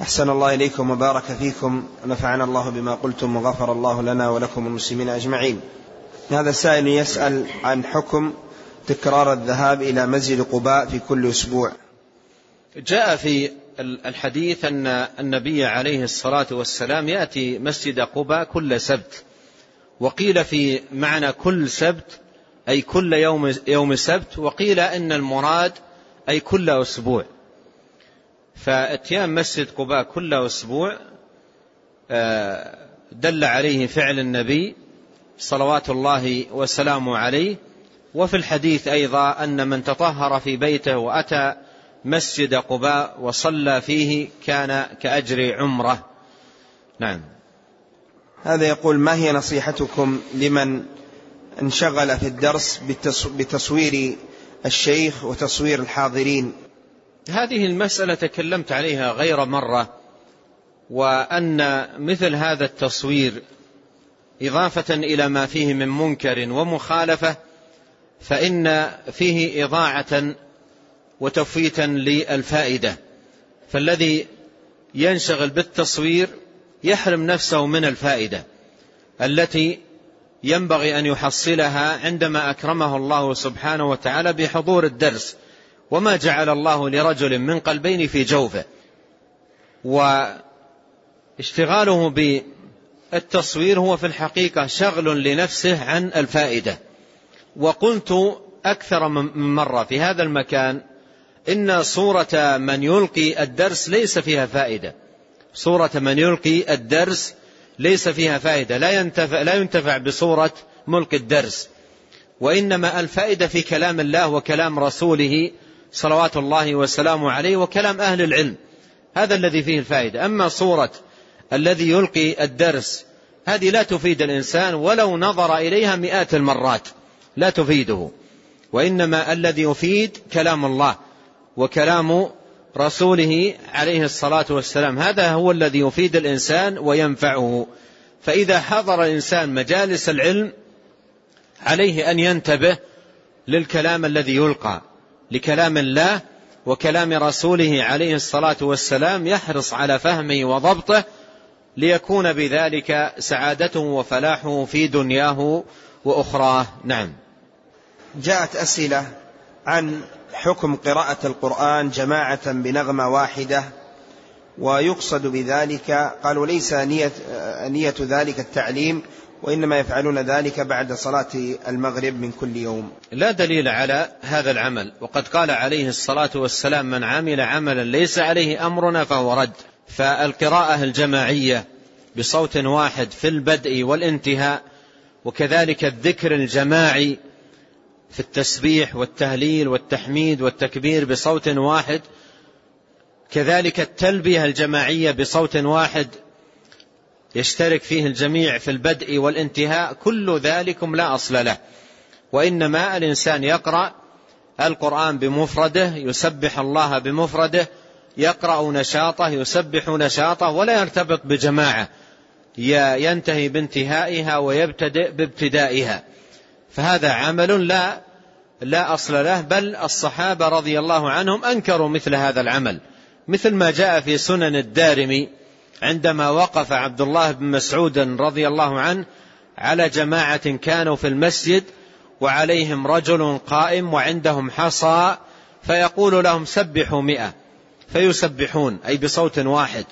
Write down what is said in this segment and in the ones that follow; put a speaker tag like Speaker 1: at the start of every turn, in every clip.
Speaker 1: أحسن الله إليكم وبارك فيكم. ونفعنا الله بما قلتم وغفر الله لنا ولكم المسلمين أجمعين. هذا السائل يسأل عن حكم تكرار الذهاب إلى مسجد قباء في كل أسبوع.
Speaker 2: جاء في الحديث أن النبي عليه الصلاة والسلام يأتي مسجد قباء كل سبت. وقيل في معنى كل سبت أي كل يوم, يوم سبت وقيل أن المراد أي كل أسبوع. فأتيان مسجد قباء كل أسبوع آه، دل عليه فعل النبي صلوات الله وسلامه عليه. وفي الحديث أيضا أن من تطهر في بيته وأتى مسجد قباء وصلى فيه كان كأجر عمرة. نعم.
Speaker 1: هذا يقول ما هي نصيحتكم لمن انشغل في الدرس بتصوير الشيخ وتصوير الحاضرين؟
Speaker 2: هذه المسألة تكلمت عليها غير مرة وأن مثل هذا التصوير إضافة إلى ما فيه من منكر ومخالفة فإن فيه إضاعة وتفويتا للفائدة. فالذي ينشغل بالتصوير يحرم نفسه من الفائدة التي ينبغي أن يحصلها عندما أكرمه الله سبحانه وتعالى بحضور الدرس. وما جعل الله لرجل من قلبين في جوفه. واشتغاله بالتصوير هو في الحقيقة شغل لنفسه عن الفائدة. وقلت أكثر من مرة في هذا المكان إن صورة من يلقي الدرس ليس فيها فائدة. صورة من يلقي الدرس ليس فيها فائدة. لا ينتفع, لا ينتفع بصورة ملقي الدرس. وإنما الفائدة في كلام الله وكلام رسوله صلوات الله وسلامه عليه وكلام أهل العلم. هذا الذي فيه الفائدة. أما صورة الذي يلقي الدرس هذه لا تفيد الإنسان ولو نظر إليها مئات المرات. لا تفيده. وإنما الذي يفيد كلام الله وكلام رسوله عليه الصلاة والسلام. هذا هو الذي يفيد الإنسان وينفعه. فإذا حضر الإنسان مجالس العلم عليه أن ينتبه للكلام الذي يلقى. لكلام الله وكلام رسوله عليه الصلاة والسلام يحرص على فهمه وضبطه ليكون بذلك سعادته وفلاحه في دنياه وأخراه. نعم.
Speaker 1: جاءت أسئلة عن حكم قراءة القرآن جماعة بنغمة واحدة ويقصد بذلك قالوا ليس نية, نية ذلك التعليم وإنما يفعلون ذلك بعد صلاة المغرب من كل يوم.
Speaker 2: لا دليل على هذا العمل وقد قال عليه الصلاة والسلام من عمل عملا ليس عليه أمرنا فهو رد. فالقراءة الجماعية بصوت واحد في البدء والانتهاء وكذلك الذكر الجماعي في التسبيح والتهليل والتحميد والتكبير بصوت واحد كذلك التلبية الجماعية بصوت واحد يشترك فيه الجميع في البدء والانتهاء كل ذلكم لا أصل له. وإنما الإنسان يقرأ القرآن بمفرده يسبح الله بمفرده يقرأ نشاطه يسبح نشاطه ولا يرتبط بجماعة. ينتهي بانتهائها ويبتدئ بابتدائها. فهذا عمل لا لا أصل له بل الصحابة رضي الله عنهم أنكروا مثل هذا العمل. مثل ما جاء في سنن الدارمي عندما وقف عبد الله بن مسعود رضي الله عنه على جماعة كانوا في المسجد وعليهم رجل قائم وعندهم حصى فيقول لهم سبحوا مئة فيسبحون أي بصوت واحد.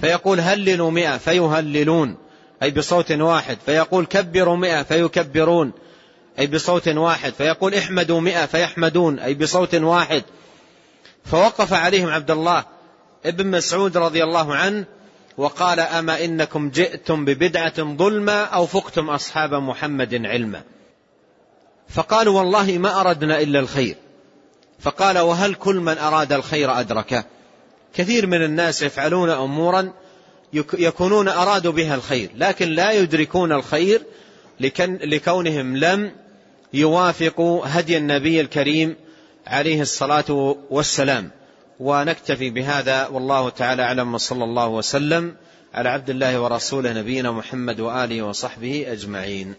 Speaker 2: فيقول هللوا مئة فيهللون أي بصوت واحد. فيقول كبروا مئة فيكبرون أي بصوت واحد. فيقول احمدوا مئة فيحمدون أي بصوت واحد. فوقف عليهم عبد الله ابن مسعود رضي الله عنه وقال أما إنكم جئتم ببدعة ظلمة أو فقتم أصحاب محمد علما. فقالوا والله ما أردنا إلا الخير. فقال وهل كل من أراد الخير أدركه؟ كثير من الناس يفعلون أمورا يكونون أرادوا بها الخير لكن لا يدركون الخير لكونهم لم يوافقوا هدي النبي الكريم عليه الصلاة والسلام. ونكتفي بهذا والله تعالى أعلم وصلى الله وسلم على عبد الله ورسوله نبينا محمد وآله وصحبه أجمعين